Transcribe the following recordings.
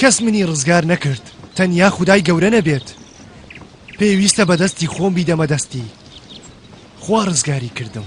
کەس منی ڕزگار نەکرد تەنیا خودای گەورە نەبێت پێویستە بەدەستی خۆم بیدەمە دەستی خوا ڕزگاری کردم.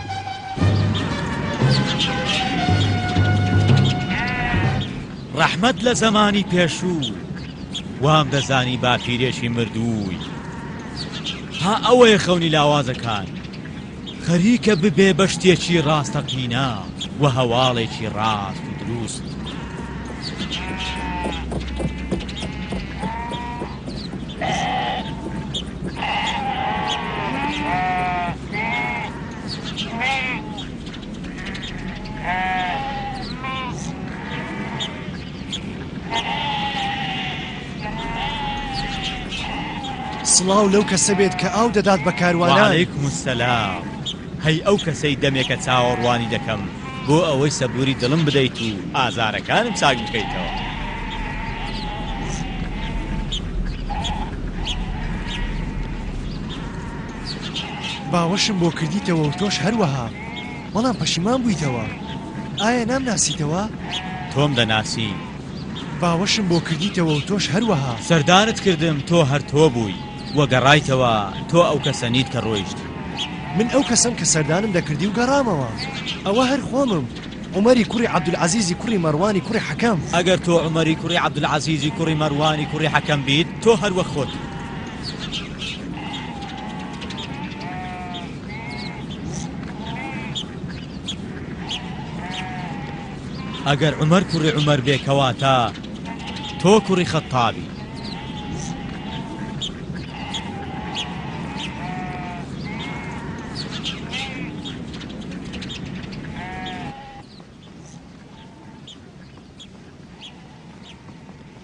ڕەحمەت لە زەمانی پێشوو وام دەزانی باپیرێکی مردووی ها ئەوەیە خەونی لاوازەکان خەریکە ببێ بە شتێکی ڕاستەقینە و هەواڵێکی ڕاست و دروست سڵاو لەو کەسە بێت کە ئاو دەدات بە کاروانان. وعلیکم السلام هەی ئەو کەسەی دەمێکە چاوەڕوانی دەکەم بۆ ئەوەی سەبووری دڵم بدەیت و ئازارەکانم چاک بکەیتەوە. باوەشم بۆ کردیتەوە و تۆش هەروەها، بەڵام پەشیمان بوویتەوە. ئایا نامناسیتەوە؟ تۆم دەناسی. باوەشم بۆ کردیتەوە و تۆش هەروەها. سەردانت کردم، تۆ هەر تۆ بووی. وە گەڕایتەوە، تۆ ئەو کەسە نیت کە ڕۆیشتی. من ئەو کەسەم کە سەردانم دەکردی و گەڕامەوە. ئەوە هەر خۆمم، عومەری کوڕی عەبدولعەزیزی کوڕی مەڕوانی کوڕی حەکەم. ئەگەر تۆ عومەری کوڕی عەبدولعەزیزی کوڕی مەڕوانی کوڕی حەکەم بیت، تۆ هەر وەک خۆتی. ئەگەر عومەر کوڕی عومەر بێ کەواتە تۆ کوڕی خەتابی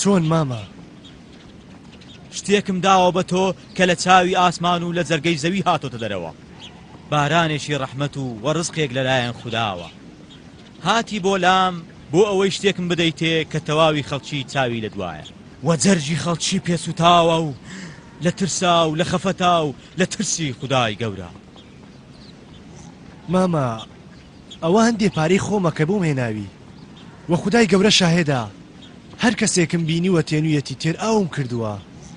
چۆن مامە؟ شتێکم داوە بە تۆ کە لە چاوی ئاسمان و لە جەرگەی زەوی هاتۆتە دەرەوە بارانێکی ڕەحمەت و وە ڕزقێک لەلایەن خوداوە هاتی بۆ لام بۆ ئەوەی شتێکم بدەیتێ کە تەواوی خەڵکی چاوی لە دوایە وە جەرگی خەڵکی پێسوتاوە و لە ترسا و لە خەفەتا و لە ترسی خودای گەورە مامە ئەوە هەندێ پارەی خۆمە کە بۆم هێناوی و خودای گەورە شاهێدە هەر کەسێکم بینیوە تێنویەتی تێر ئاوم کردووە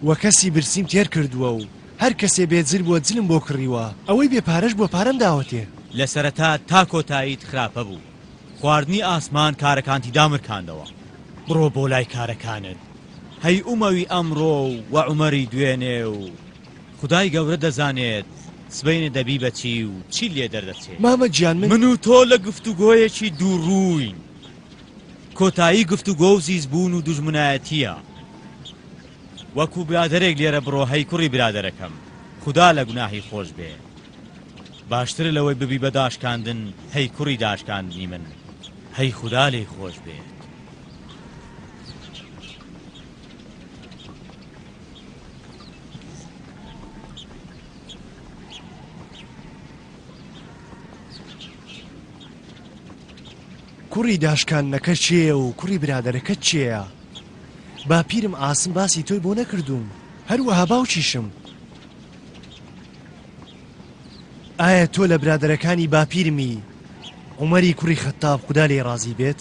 و کەسی برسیم تێر کردووە و هەر کەسێ بێ جل بووە جلم بۆ کڕیوە ئەوەی بێ پارەش بووە پارەم داوەتێ. لە سەرەتا تا کۆتاییت خراپە بوو خواردنی ئاسمان کارەکانتی دامرکاندەوە بڕۆ بۆ لای کارەکانت هەی ئومەوی ئەمڕۆ و عومەری دوێنێ و. خودای گەورە دەزانێت سبەینێ دەبی بە چی و چیت لێ دەردەچێ. مامە گیان من. من و تۆ لە گفتوگۆیەکی دوو ڕووین. کۆتایی گفتوگۆ و زیز بوون و دوژمنایەتییە. وەکو برادەرێک لێرە بڕۆ هەی کوڕی برادەرەکەم خودا لە گوناهی خۆش بێ. باشترە لەوەی ببی بە داشکاندن هەی کوڕی داشکاندنی من هەی خودا لێی خۆش بێت. کوڕی داشکاندنەکە کێیە و کوڕی برادەرەکەت کێیە؟ باپیرم عاسم باسی تۆی بۆ نەکردووم هەروەها باوکیشم ئایا تۆ لە برادەرەکانی باپیرمی عمەری کوڕی خەتاب خودا لێی ڕازی بێت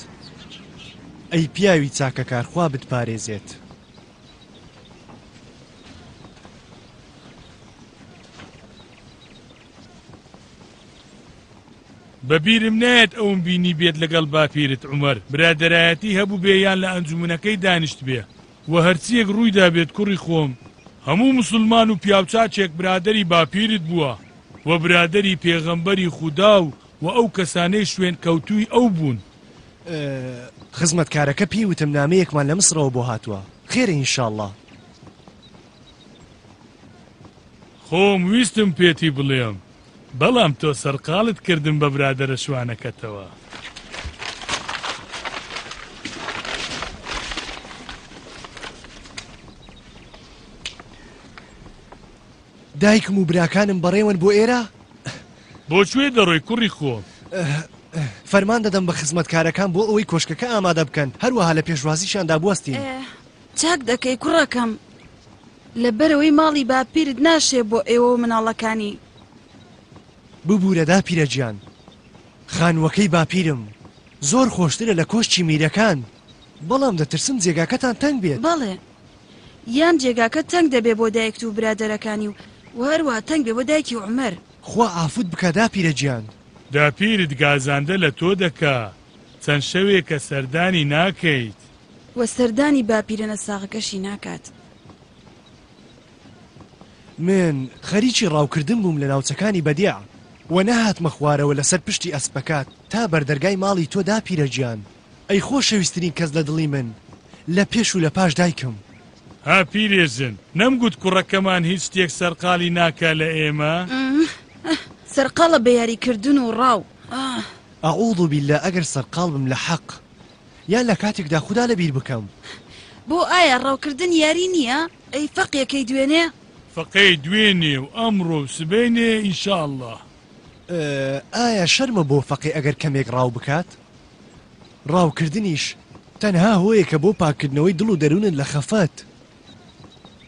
ئەی پیاوی چاکەکار خوا بتپارێزێت. بە بیرم نایەت ئەوم بینی بێت لەگەڵ باپیرت عمر برادەرایەتی هەبوو بێ یان لە ئەنجومونەکەی دانیشت بێ و هەرچیەک ڕوویدا بێت کوڕی خۆم هەموو مسلمان و پیاوچاچێک برادری باپیرت بووە و برادری پێغەمبەری خودا و و ئەو کەسانەی شوێن کەوتووی ئەو بوون خزمەتکارەکە پێی وتم نامەیەکمان لە مسرەوە بۆ هاتووە خێرە ئینشاءاللە خۆم ویستم پێتی بڵێم بەڵام تۆ سەرقاڵت کردم بە برادەرە شوانەکەتەوە دایکم و براکانم بەڕێوەن بۆ ئێرە؟ بۆ کوێ دەڕۆی کوڕی خۆم؟ فەرمان دەدەم بە خزمەتکارەکان بۆ ئەوەی کۆشکەکە ئامادە بکەن، هەروەها لە پێشوازیشیاندا بوەستین. چاک دەکەی کوڕەکەم، لەبەرئەوەی ماڵی باپیرت ناشێ بۆ ئێوە و مناڵەکانی. ببورە داپیرە گیان، خانووەکەی باپیرم زۆر خۆشترە لە کۆشکی میرەکان، بەڵام دەترسم جێگاکەتان تەنگ بێت. بەڵێ. یان جێگاکە تەنگ دەبێ بۆ دایکت و برادەرەکانی و و هەروا تەنگ بێ بۆ دایکی عومەر. خوا عافوت بکا داپیرە گیان. داپیرت گازاندە لە تۆ دەکا چەند شەوێکە سەردانی ناکەیت. وە سەردانی باپیرەنە ساغەکەشی ناکات. من خەریکی ڕاوکردن بووم لە ناوچەکانی بەدیع و نەهاتمە خوارەوە لەسەر پشتی ئەسپەکە تا بەردەرگای ماڵی تۆ داپیرە گیان ئەی خۆشەویسترین کەس لە دڵی من لە پێش و لە پاش دایکم. ها پیرێژن نەم گوت کوڕەکەمان هیچ شتێک سەرقالی ناکا لە ئێمە. سەرقاڵە بە یاری کردن و ڕاو. اعوذ باللە ئەگەر سەرقاڵ بم لە حەق یان لە کاتێکدا خودا لە بیر بکەم. بۆ ئایا ڕاو کردن یاری نییە؟ ئەی فەقێکەی دوێنێ؟ فەقێی دوێنێ و ئەمڕۆ و سبەینێ ان شاء اللە. ئایا شەرمە بۆ فەقێ ئەگەر کەمێک ڕاو بکات؟ ڕاوکردنیش تەنها هۆیەکە بۆ پاککردنەوەی دڵ و دەروونت لە خەفەت،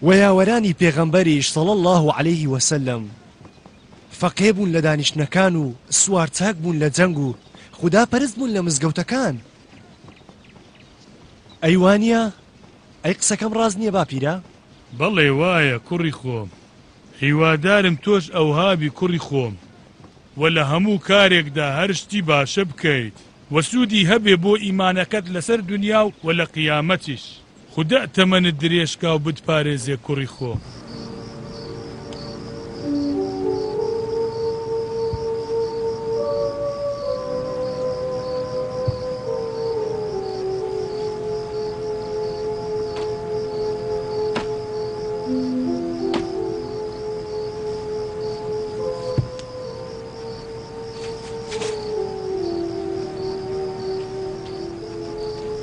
وە یاوەرانی پێغەمبەریش صلی اللە علیە وسلم فەقێ بوون لە دانیشتنەکان و سوار چاک بوون لە جەنگ و خودا پەرست بوون لە مزگەوتەکان ئەی وانیە؟ ئەی قسەکەم ڕاست نیە باپیرە؟ بەڵێ وایە کوڕی خۆم هیوادارم تۆش ئەوهابی کوڕی خۆم وە لە هەموو کارێکدا هەر شتی باشە بکەیت وە سوودی هەبێ بۆ ئیمانەکەت لەسەر دونیا و وە لە قیامەتیش خودا تەمەنت درێژکا و بتپارێزێ کوڕی خۆم.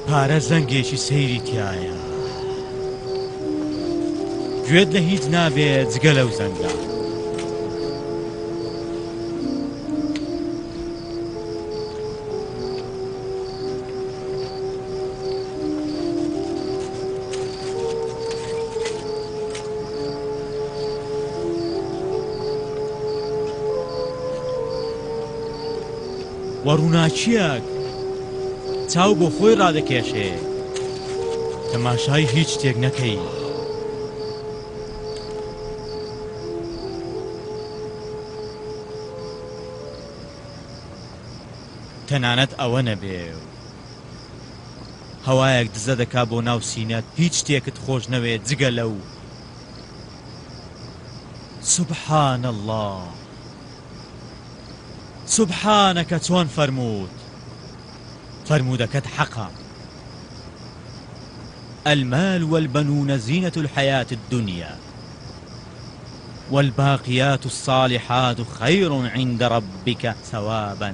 پارە زەنگێکی سەیری تیایە گوێت لە هیچ نابێ جگە لەو زەنگە وە ڕووناکییەک چاو بۆ خۆی ڕادەکێشێ تەماشای هیچ شتێک نەکەی. تەنانەت ئەوە نەبێ و. هەوایەک دزە دەکا بۆ ناو سینەت هیچ شتێکت خۆش نەوێ جگە لەو سبحان اللە سبحانەکە چۆن فەرمووت فەرموودەکەت حەقە المال والبنون زینة الحیاة الدنیا والباقیات الصالحات خیر عند ربک ثوابا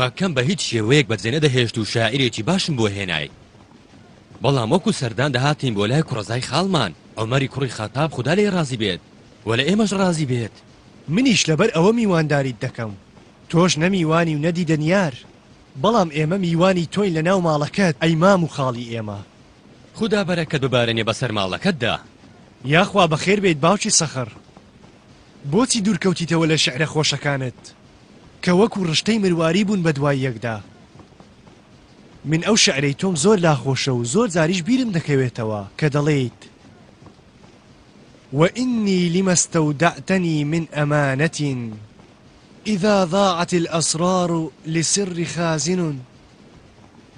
مەکەم بە هیچ شێوەیەک بە جێنەدەهێشت و شاعیرێکی باشم بۆ هێنای بەڵام وەکو سەردان دەهاتین بۆ لای کوڕەزای خاڵمان عمەری کوڕی خەتاب خودا لێ ڕازی بێت و لە ئێمەش ڕازی بێت منیش لەبەر ئەوە میوانداریت دەکەم تۆش نە میوانی و نە دیدەنیار بەڵام ئێمە میوانی تۆین لە ناو ماڵەکەت ئەی مام و خاڵی ئێمە. خودا بەرەکەت ببارێنێ بەسەر ماڵەکەتدا. یاخوا بەخێربێیت باوکی سەخر. بۆچی دوورکەوتیتەوە لە شیعرە خۆشەکانت؟ کە وەکو ڕشتەی مرواری بوون بە دوای یەکدا. من ئەو شعرەی تۆم زۆر لا خۆشە و زۆر جاریش بیرم دەکەوێتەوە کە دەڵێیت، واننی لما استودعتنی من امانە اذا ضاعت الاسرار لسر خازن.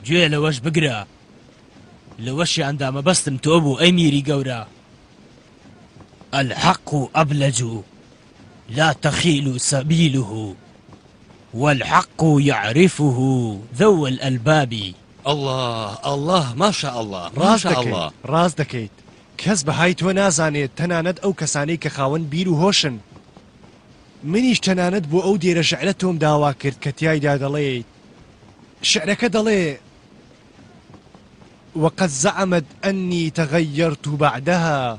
گوێ لەوەش بگرە، لەوەشیاندا مەبەستم تۆ بوو ئەی میری گەورە. الحق ابلج. لا تخیل سبیله و الحق یعرفه ذو الالباب. ئەڵا ئەڵا ماشاء اللە ماشاء اللە. ڕاست دەکەیت کەس بەهای تۆ نازانێت تەنانەت ئەو کەسانەی کە خاوەن بیر و هۆشن منیش تەنانەت بۆ ئەو دێرە شعرە تۆم داوا کرد کە تیایدا دەڵێیت شعرەکە دەڵێ وقد زعمت انی تغیرت بعدها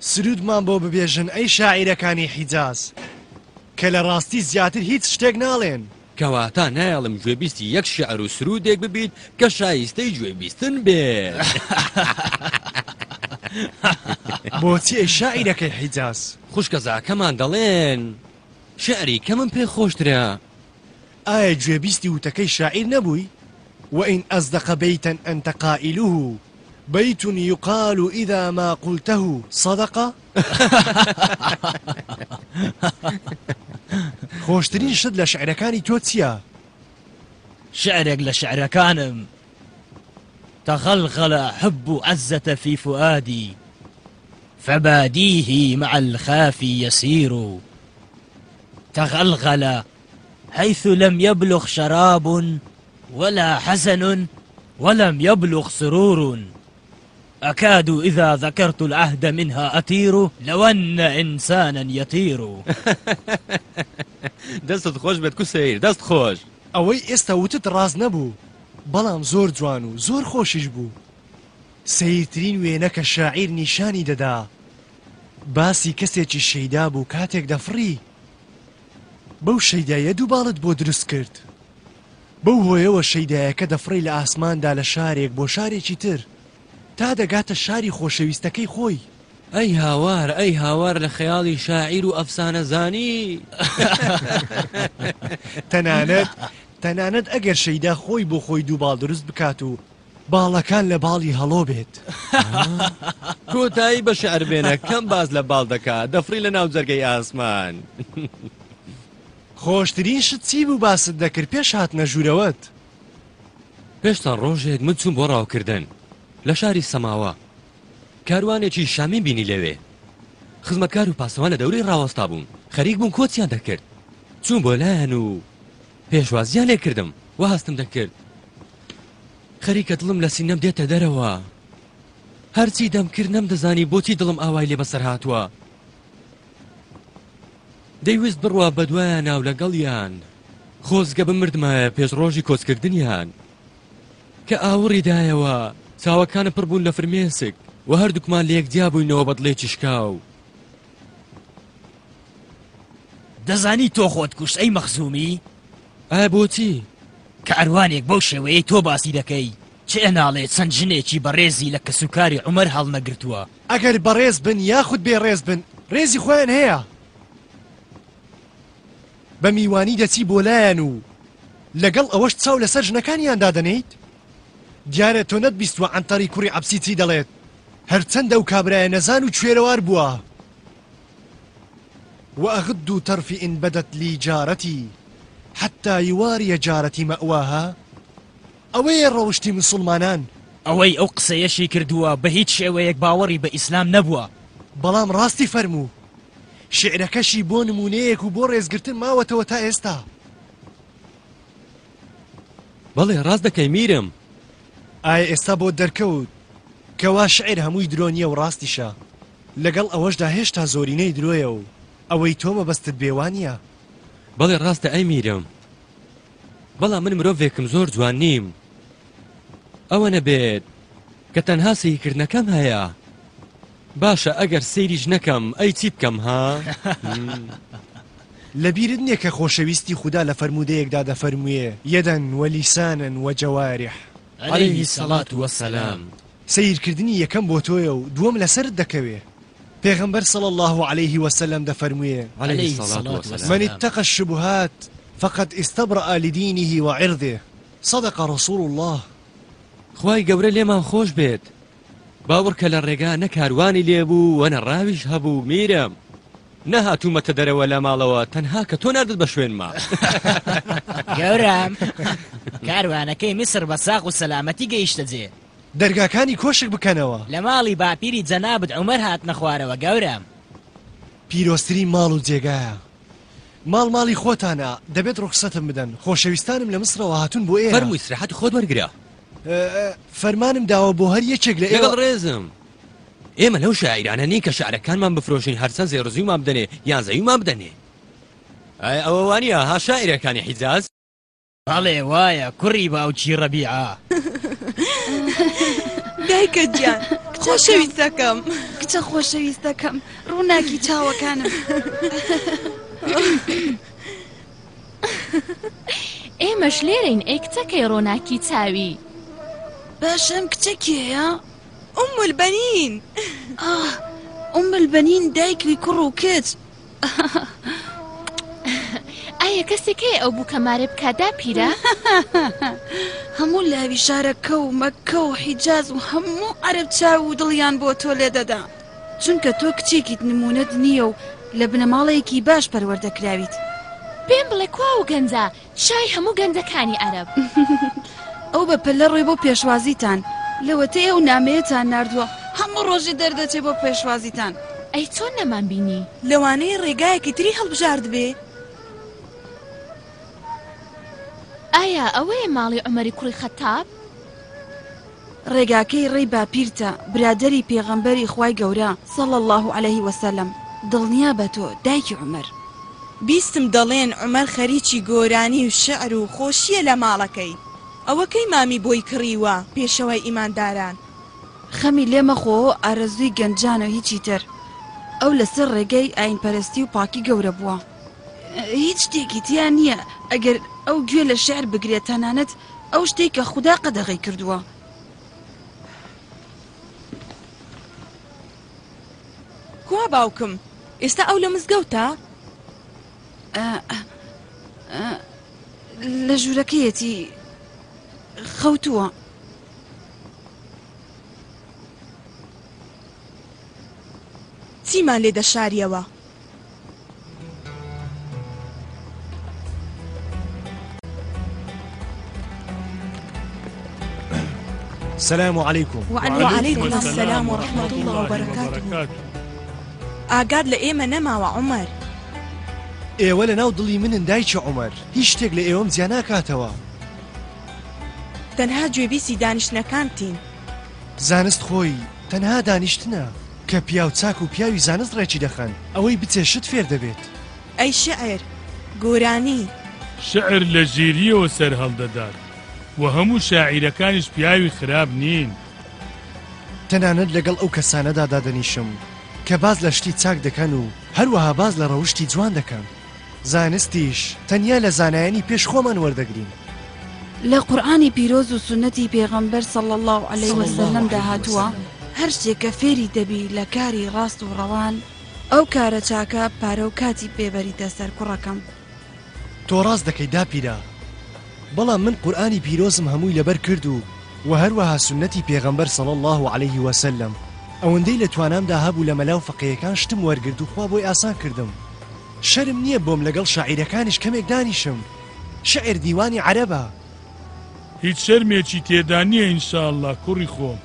سروودمان بۆ ببێژن ئەی شاعیرەکانی حیجاز کە لە ڕاستی زیاتر هیچ شتێک ناڵێن. کەواتە نایەڵم گوێبیستی یەک شیعر و سروودێک ببیت کە شایستەی گوێبیستن بێت. بۆچی ئەی شاعیرەکەی حیجاز؟ خوشکەزاکەمان دەڵێن شیعری کەمم پێ خۆشترە. ئایا گوێبیستی وتەکەی شاعیر نەبووی؟ وە ئین ئەسدەقە بەیتەن ئەنتە قائیلوهو بيت يقال إذا ما قلته صدق خوشترين شد لشعركاني شعرەکانی شعرك لشعركانم شعرێک تغلغل حب عزة في فؤادي فباديه مع الخافي يسير تغلغل حيث لم يبلغ شراب ولا حسن ولم يبلغ سرور اكاد اذا ذكرت العهد منها اتير لو ان انسانا يطير دەستت خۆش بێت کو سەیر دەست خۆش ئەوەی ئێستا وتت ڕاست نەبوو بەڵام زۆر جوان و زۆر خۆشیش بوو سەیرترین وێنە کە شاعیر نیشانی دەدا باسی کەسێکی شەیدا بوو کاتێک دەفڕی بەو شەیدایە دوو باڵت بۆ دروست کرد. بەو هۆیەوە شەیدایەکە دەفڕی لە ئاسماندا لە شارێک بۆ شارێکی تر تا دەگاتە شاری خۆشەویستەکەی خۆی. ئەی هاوار، ئەی هاوار لە خەیاڵی شاعیر و ئەفسانەزانی! تەنانەت تەنانەت ئەگەر شەیدا خۆی بۆ خۆی دوو باڵ دروست بکات و، باڵەکان لە باڵی هەڵۆ بێت. کۆتایی بە شعر بێنە کەم باس لە باڵ دەکا دەفڕی لە ناو جەرگەی ئاسمان. خۆشترین شت چی بوو باست دەکرد پێش هاتنە ژوورەوەت؟ پێش چەند ڕۆژێک من چووم بۆ ڕاوکردن لە شاری سەماوە کاروانێکی شامیم بینی لەوێ خزمەتکار و پاسەوان لە دەورەی ڕاوەستا بوون خەریک بوون کۆچیان دەکرد چووم بۆ لایان و پێشوازیان لێ کردم وا هەستم دەکرد خەریکە دڵم لە سینەم دێتە دەرەوە هەرچی دەمکرد نەمدەزانی بۆچی دڵم ئاوای لێ بەسەر هاتووە دەیویست بڕوا بەدوایە ناو لەگەڵیان خۆزگە بمردمایە پێش ڕۆژی کۆچکردنیان کە ئاوڕی دایەوە چاوەکانە پڕ بوون لە فرمێسک و هەردووکمان لە یەکجیا بووینەوە بەدڵێکی شکاو دەزانی تۆ خۆت کوشت ئەی مەخزومی؟ ئایا بۆچی؟ کە ئەروانێک بەو شێوەیەی تۆ باسی دەکەی چ ئەناڵێ چەند ژنێکی بەڕێزی لە کەسوکاری عومەر هەڵنەگرتووە. ئەگەر بەڕێز بن یاخود بێ ڕێز بن ڕێزی خۆیان هەیە. بە میوانی دەچی بۆ لایان و لەگەڵ ئەوەش چاو لەسەر ژنەکانیان دادەنێیت؟ دیارە تۆ نەتبیستووە عەنتەری کوڕی عەبسی چی دەڵێت هەرچەندە ئەو کابرایە نەزان و کوێرەوار بووە. واغض طرفی ان بدت لی جارتی حتی یواری جارتی مأواها ئەوەیە ڕەوشتی مسوڵمانان. ئەوەی ئەو قسەیەشی کردووە بە هیچ شێوەیەک باوەڕی بە ئیسلام نەبووە. بەڵام ڕاستی فەرموو. شیعرەکەشی بۆ نموونەیەک و بۆ ڕێزگرتن ماوەتەوە تا ئێستا. بەڵێ ڕاست دەکەی میرم. ئایا ئێستا بۆت دەرکەوت کەوا شعر هەمووی درۆ نیە و ڕاستیشە؟ لەگەڵ ئەوەشدا هێشتا زۆرینەی درۆیە و ئەوەی تۆ مەبەستت بێ وانیە؟ بەڵێ ڕاستە ئەی میرم، بەڵام من مرۆڤێکم زۆر جوان نیم ئەوەنە بێت کە تەنها سەیرکردنەکەم هەیە. باشە ئەگەر سەیریش نەکەم ئەی چی بکەم ها لەبیرت نیە کە خۆشەویستی خودا لە فەرموودەیەکدا دەفەرمووێ، یەدا ولیسانا وجوارح. علیه الصلوة والسلام. سەیرکردنی یەکەم بۆ تۆیە و دووەم لەسەرت دەکەوێ. پێغەمبەر صلی اللە علیه وسلم دەفەرمووێ، علیه الصلوة والسلام. من اتقی الشبهات فقد استبرئ لدینه وعرضه. صدق رسول اللە. خوای گەورە لێمان خۆش بێت باوڕکە لە ڕێگا نە کاروانی لێ بوو و نە ڕاویش هەبوو میرم. نە هاتوومەتە دەرەوە لە ماڵەوە تەنها کە تۆ ناردت بە شوێنما. گەورەم کاروانەکەی میسڕ بە ساغ و سەلامەتی گەیشتە جێ. دەرگاکانی کۆشک بکەنەوە. لە ماڵی باپیری جەنابت عومەر هاتنە خوارەوە گەورەم. پیرۆزترین ماڵ و جێگایە. ماڵ ماڵی خۆتانە، دەبێت ڕوخسەتم بدەن. خۆشەویستانم لە میسڕەوە هاتوون بۆ ئێرە. فەرموو ئیسراحەتی خۆت وەرگرە. فەرمانم داوە بۆ هەر یەکێک لە ئێوە ڕێزم ئێمە لەو شاعیرانە نین کە شعرەکانمان بفرۆشین هەرچەند زێڕزویمان بدەنێ یان زەویمان بدەنێ ئایا ئەوە وانە ها شاعیرەکانی حیجاز بەڵێ وایە کوڕی باوکی ڕەبیعە دایکە گیان خۆشەویستەکەم کچە خۆشەویستەکەم ڕووناکی چاوەکانم. ئێمەش لێرەین ئەی کچەکەی ڕۆناکی چاوی. باشە ئەم کچە کێیە؟ ئوم البەنین. ئاه ئوم البەنین دایکوی کوڕ و کچ. ئایە کەسێک هەیە ئەو بووکەمارە بکات داپیرە؟ هەموو لاوی شارەکە و مەککە و حیجاز و هەموو عەرەب چاو و دڵیان بۆ تۆ لێ دەدا. چونکە تۆ کچێکیت نموونەت نییە و لە بنەماڵەیەکی باش پەروەردە کراویت. پێم بڵێ کوا ئەو گەنجە شای هەموو گەنجەکانی عەرەب؟ ئەو بە پەلە ڕۆی بۆ پێشوازیتان، لەوەتەی ئەو نامەیەتان ناردووە هەموو ڕۆژی دەردەچێ بۆ پێشوازیتان. ئەی چۆن نەمان بینی؟ لەوانەیە ڕێگایەکی تری هەڵبژاردبێ. ئایا ئەوەیە ماڵی عومەری کوڕی خەتاب؟ ڕێگاکەی ڕێی باپیرتە برادەری پێغەمبەر ی خوای گەورە صلی اللە علیە وسلم دڵنیابە تۆ دایکی عومەر. بیستم دەڵێن عومەر خەریکی گۆرانی و شعر و خۆشیە لە ماڵەکەی ئەوە کەی مامی بۆی کڕیوە پێشەوای ئیمانداران. خەمی لێ مەخۆ ئارەزووی گەنجانە و هیچی تر ئەو لەسەر ڕێگای ئاین پەرستی و پاکی گەورە بووە. هیچ شتێکی تیا نیە ئەگەر ئەو گوێ لە شعر بگرێت تەنانەت ئەو شتەی کە خودا قەدەغەی کردووە. کوا باوکم؟ ئێستا ئەو لە مزگەوتە؟ لە ژوورەکەیەتی خەوتووە. چیمان لێ دەشاریەوە؟ سلام علیکم وعلیکم السلام ورحمة الله وبركاته ئاگات لە ئێمە نەماوە عمر ئێوە لە ناو دڵی منن دایکی عمر هیچ شتێک لە ئێوەم جیا ناکاتەوە تەنها گوێبیسی دانیشتنەکانتین زانست خۆی تەنها دانیشتنە کە پیاو چاک و پیاوی زانست ڕێکی دەخەن. ئەوەی بچێ شت فێر دەبێت. ئەی شیعر، گۆرانی؟ شیعر لە ژیرییەوە سەرهەڵدەدات و هەموو شاعیرەکانیش پیاوی خراپ نین. تەنانەت لەگەڵ ئەو کەسانەدا دادەنیشم کە باس لە شتی چاک دەکەن و هەروەها باس لە ڕەوشتی جوان دەکەن. زانستیش تەنیا لە زانایانی پێش خۆمان وەردەگرین. لە قورئانی پیرۆز و سوننەتی پێغەمبەر صلی اللە علیە وسلمدا هاتووە، هەر شتێک کە فێری دەبی لە کاری ڕاست و ڕەوان، ئەو کارە چاکە پارە و کاتی پێ بەریتە سەر کوڕەکەم. تۆ ڕاست دەکەی داپیرە، بەڵام من قورئانی پیرۆزم هەمووی لەبەر کرد و وەهەروەها سوننەتی پێغەمبەر صلی اللە علیە وسلم، ئەوەندەی لە توانامدا هەبوو لە مەلا و فەقێیەکان شتم وەرگرت و خوا بۆی ئاسان کردم. شەرم نیە بۆم لەگەڵ شاعیرەکانیش کەمێک دانیشم شعر دیوانی عەرەبە. هیچ شەرمێکی تێدا نیە ان شاء اللە کوڕی خۆم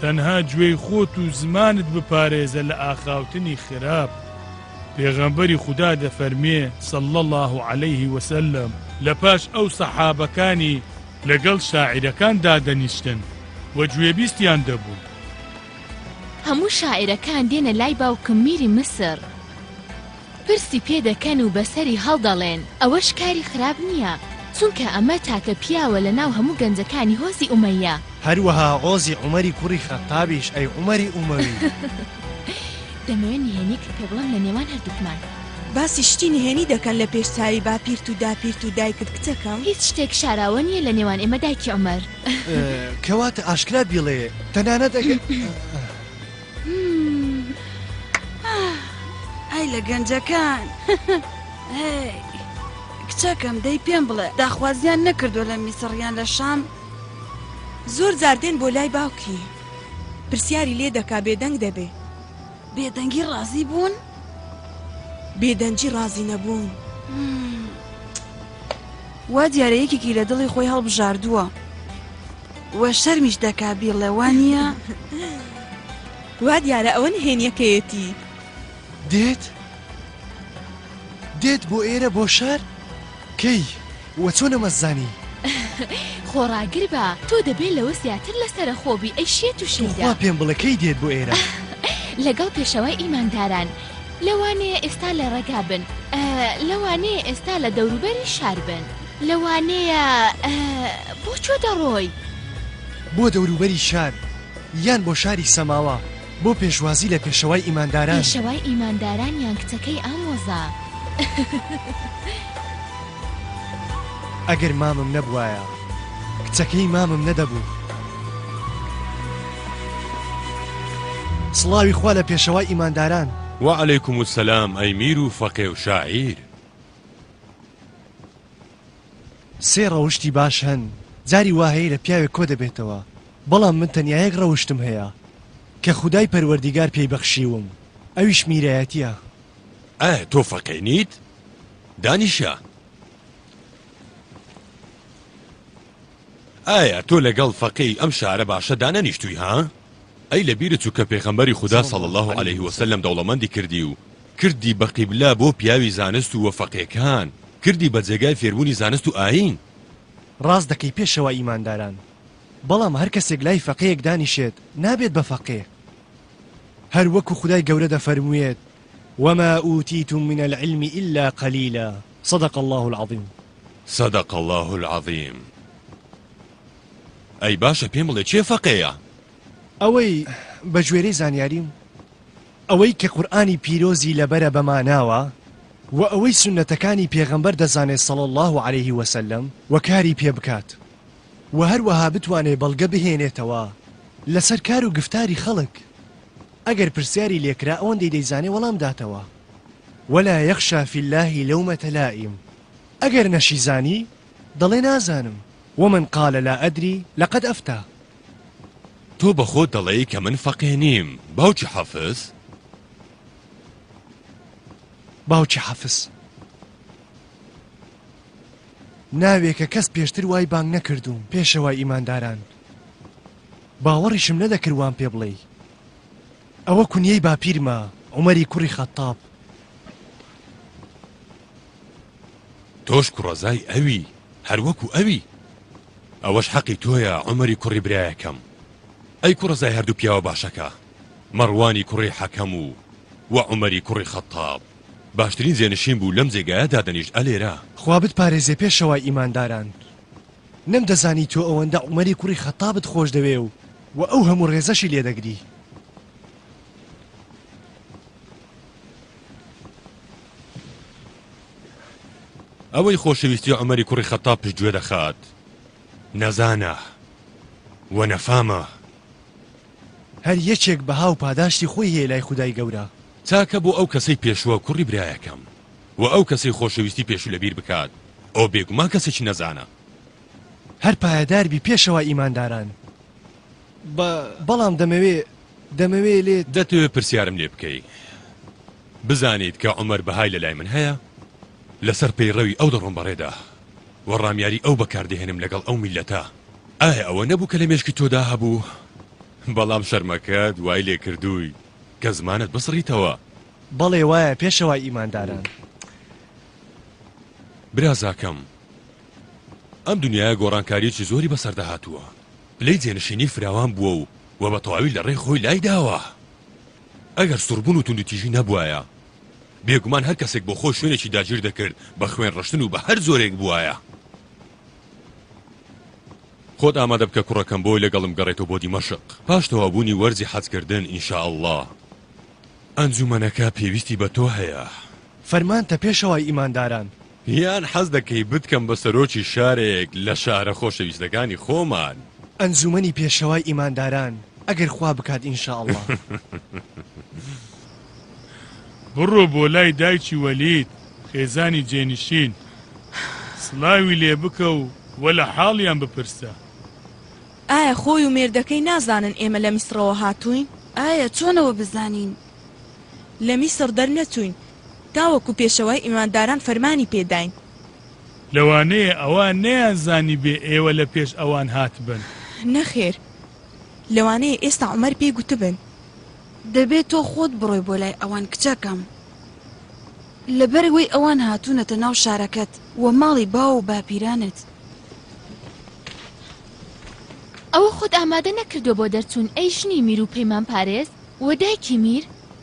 تەنها گوێی خۆت و زمانت بپارێزە لە ئاخاوتنی خراپ پێغەمبەری خودا دەفەرموێ صلی اللە علیه وسلم لە پاش ئەو سەحابەکانی لەگەڵ شاعیرەکان دادەنیشتن و گوێبیستیان دەبوون. هەموو شاعیرەکان دێنە لای باوکم میری میسر پرسی پێ دەکەن و بەسەری هەڵدەڵێن ئەوەش کاری خراپ نیە چونکە ئەمە تاکە پیاوە لە ناو هەموو گەنجەکانی هۆزی ئومەیە. هەروەها هۆزی عومەری کوڕی خەتابیش ئەی عومەری ئومەوی. دەمەوێت نهێنیەکت پێ بڵێم لە نێوان هەردووکمان. باسی شتی نهێنی دەکەن لە پێش چاوی باپیرت و داپیرت و دایکت کچەکەم. هیچ شتێک شاراوە نیە لە نێوان ئێمە دایکی عومەر. کەواتە ئاشکرا بیڵێ تەنانەت ئەگەر ئای لە گەنجەکان کچەکەم دەی پێم بڵێ داخوازیان نەکردو لە میسڕیان لە شام زۆر زاردێن بۆ لای باوکی پرسیاری لێ دەکا بێدەنگ دەبێ بێدەنگی ڕازی بوون؟ بێدەنگی ڕازی نەبوون. وا دیارە یەکێکی لە دڵی خۆی هەڵبژاردووە وە شەرمیش دەکا بیڵێ وا نییە؟ وا دیارە ئەوە نهێنیەکەیەتی. دێت؟ دێت بۆ ئێرە بۆ شار؟ کەی وە چۆن ئەمەت زانی. خۆڕاگر بە تۆ دەبێ لەوە زیاتر لە سەرەخۆ بی ئەی شێت و شەیدا. توخوا پێم بڵێ کەی دێت بۆ ئێرە. لەگەڵ پێشەوای ئیمانداران. لەوانەیە ئێستا لە ڕێگا بن. لەوانەیە ئێستا لە دەوروبەری شار بن. لەوانەیە بۆ کوێ دەڕۆی؟ بۆ دەوروبەری شار یان بۆ شاری سەماوە. بۆ پێشوازی لە پێشەوای ئیمانداران. پێشەوای ئیمانداران یان کچەکەی ئامۆزا. ئەگەر مامم نەبوایە کچەکەی مامم نەدەبوو. سڵاوی خوا لە پێشەوای ئیمانداران. وعلیکم السلام ئەی میر و فەقێ و شاعیر. سێ ڕەوشتی باش هەن جاری واهەیە لە پیاوێک کۆدەبێتەوە بەڵام من تەنیا یەک ڕەوشتم هەیە کە خودای پەروەردیگار پێی بەخشیوم ئەویش میرایەتیە. ئە تۆ فەقێ نیت؟ دانیشە. ئایا تۆ لەگەڵ فەقێی ئەم شارە باشە دانەنیشتووی ها؟ ئەی لە بیرت چوو کە پێخەمبەری خودا صلی اللە علیه وسلم دەوڵەمەندی کردی و کردی بە قیبلە بۆ پیاوی زانست و فەقێکان کردی بە جێگای فێربوونی زانست و ئاین؟ ڕاست دەکەی پێشەوا ئیمانداران. بەڵام هەر کەسێک لای فەقێیەک دانیشێت نابێت بە فەقێ هەر وەکو خودای گەورە دەفەرمووێت وما اوتیتم من العلم الا قلیلا صدق اللە العظیم. صدق اللە العظیم ئەی باشە پێم بڵێ کێ فەقێیە؟ ئەوەی، بەگوێرەی زانیاریم، ئەوەی کە قورئانی پیرۆزی لەبەرە بە ماناوە وە ئەوەی سوننەتەکانی پێغەمبەر دەزانێت صلی اللە علیه وسلم وە کاری پێ بکات. و هەروەها بتوانێ بەڵگە بهێنێتەوە لەسەر کار و گفتاری خەڵک ئەگەر پرسیاری لێکرا ئەوەندەی دەیزانێ وەڵام داتەوە ولا یخشی فی اللە لومە لائم ئەگەر نەشیزانی دەڵێ نازانم ومن قال لا ادری لقد افتە. تۆ بە خۆت دەڵێی کە من فەقێ نیم باوکی حەفس؟ باوکی حەفس. ناوێکە کەس پێشتر وای بانگ نەکردووم پێشەوای ئیمانداران باوەڕیشم نەدەکرد وام پێ بڵێی ئەوە کونیەی باپیرمە عومەری کوڕی خەتاب تۆش کوڕەزای ئەوی هەروەکو ئەوی ئەوەش حەقی تۆیە عومەری کوڕی برایەکەم ئەی کوڕەزای هەردوو پیاوە باشەکە مەڕوانی کوڕی حەکەم و وە عومەری کوڕی خەتاب باشترین جێنشین بوو لەم جێگایە دادەنیشت ئەلێرە. خوا بت پارێزێ پێشەوای ئیمانداران نەم دەزانی تۆ ئەوەندە عومەری کوڕی خەتابت خۆش دەوێ و وە ئەو هەموو ڕێزەشی لێ دەگری. ئەوەی خۆشەویستی عومەری کوڕی خەتاب پشت گوێ دەخات نەزانە وە نەفامە. هەر یەکێک بەها و پاداشتی خۆی هەیە لای خودای گەورە. تاکە بۆ ئەو کەسەی پێشووە کوڕی برایەکەم وە ئەو کەسەی خۆشەویستی پێشوو لەبیر بکات ئەو بێگومان کەسێکی نەزانە. هەر پایەدار بی پێشەوا ئیمانداران بە بەڵام دەمەوێ دەمەوێ لێت. دەتەوێ پرسیارم لێ بکەی بزانیت کە عومەر بەهای لەلای من هەیە لەسەر پەیڕەوی ئەو دەڕۆم بەڕێدا. و ڕامیاری ئەو بەکاردەهێنم لەگەڵ ئەو میللەتە، ئایا ئەوە نەبوو کە لە مێشکی تۆدا هەبوو، بەڵام شەرمەکەت وای لێکردووی کە زمانت بسڕیتەوە؟ بەڵێ وایە پێشەوای ئیمانداران. برازاکەم، ئەم دنیایە گۆڕانکارییەکی زۆری بەسەردا هاتووە، پلەی جێنشینی فراوان بووە و بەتەواوی لە ڕێی خۆی لایداوە، ئەگەر سوڕبوون و توندوتیژی نەبوایە، بێگومان هەر کەسێک بۆ خۆی شوێنێکی داگیر دەکرد بە خوێن ڕشتن و بە هەر جۆرێک بووایە. خۆت ئامادە بکە کوڕەکەم بۆی لەگەڵم گەڕێتەوە بۆ دیمەشق پاش تەواوبوونی وەرزی حەجکردن ان شاء اللە. ئەنجومەنەکە پێویستی بە تۆ هەیە. فەرمانتە پێشەوای ئیمانداران. یان حەز دەکەی بتکەم بە سەرۆکی شارێک لە شارە خۆشەویستەکانی خۆمان. ئەنجومەنی پێشەوای ئیمانداران ئەگەر خوا بکات ان شاء اللە. بڕۆ بۆ لای دایکی وەلید خێزانی جێنشین سڵاوی لێ بکە و وەلە حاڵیان بپرسە. ئایا خۆی و مێردەکەی نازانن ئێمە لە میسڕەوە هاتووین؟ ئایا چۆنەوە بزانین لە میسڕ دەرنەچووین؟ تاوەکو پێشەوای ئیمانداران فەرمانی پێ داین. لەوانەیە ئەوا نەیانزانیبێ ئێوە لە پێش ئەوان هاتبن. نەخێر، لەوانەیە ئێستا عومەر پێی گوتبن. دەبێ تۆ خۆت بڕۆی بۆ لای ئەوان کچەکەم، لەبەر وەی ئەوان هاتوونەتە ناو شارەکەت و ماڵی باو و باپیرانت. ئەوە خۆت ئامادە نەکردووە بۆ دەرچوون ئەی ژنی میر و پەیمانپارێز و دایکی میر؟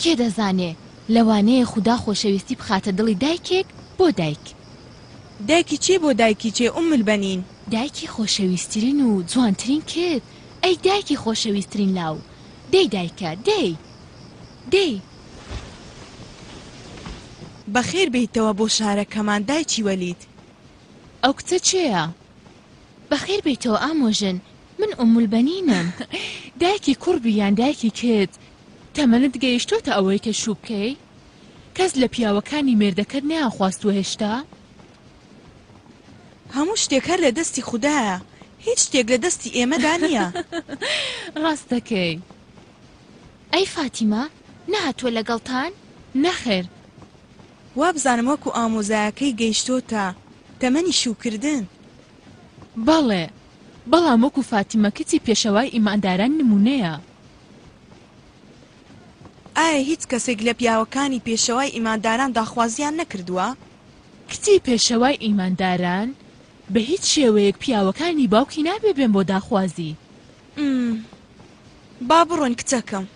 کێ دەزانێ لەوانەیە خودا خۆشەویستی بخاتە دڵی دایکێک بۆ دایک. دایکی چێ بۆ دایکی چێ ام البنین. دایکی خۆشەویسترین و جوانترین کت ئەی دایکی خۆشەویسترین لاو دەی دایکە دەی دەی. بەخێر بێیتەوە بۆ شارەکەمان دایکی وەلید. ئەو کچە کێیە؟ بەخێر بێیتەوە ئامۆژن من ام البنینم. دایکی کوڕ بی یان دایکی کچ تەمەنت گەیشتۆتە ئەوەی کە شوو بکەی؟ کەس لە پیاوەکانی مێردەکەت نەیانخواستووە هێشتا؟ هەموو شتێک هەر لە دەستی خودایە، هیچ شتێک لە دەستی ئێمەدا نییە. ڕاست دەکەی. ئەی فاتیمە نەهاتووە لەگەڵتان؟ نەخێر. وابزانم وەکو ئامۆزایەکەی گەیشتۆتە تەمەنی شووکردن. بەڵێ، بەڵام وەکو فاتیمە کچی پێشەوای ئیمانداران نموونەیە. ئایا هیچ کەسێک لە پیاوەکانی پێشەوای ئیمانداران داخوازییان نەکردووە؟ کچی پێشەوای ئیمانداران بە هیچ شێوەیەک پیاوەکانی باوکی نابێ بێن بۆ داخوازی. ئم، با بڕۆین کچەکەم.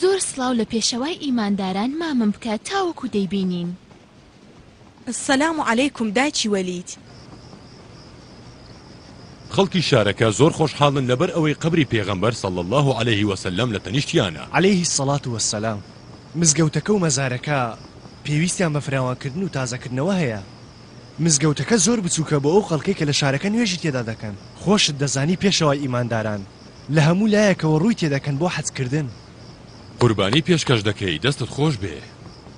زۆر سڵاو لە پێشەوای ئیمانداران مامم بکە تاوەکو دەیبینین. سلام علیکم دایکی وەلید. خەڵکی شارەکە زۆر خۆشحاڵن لەبەر ئەوەی قەبری پێغەمبەر صلی اللە علیە وسلم لە تەنیشتیانە. علیە الصلوة والسلام مزگەوتەکە و مەزارەکە پێویستیان بە فراوانکردن و تازەکردنەوە هەیە مزگەوتەکە زۆر بچوکە بۆ ئەو خەڵکەی کە لە شارەکە نوێژی تێدا دەکەن خۆشت دەزانی پێشەوای ئیمانداران لە هەموو لایەکەوە ڕووی تێدەکەن بۆ حەجکردن. قوربانی پێشکەش دەکەی دەستت خۆشبێ.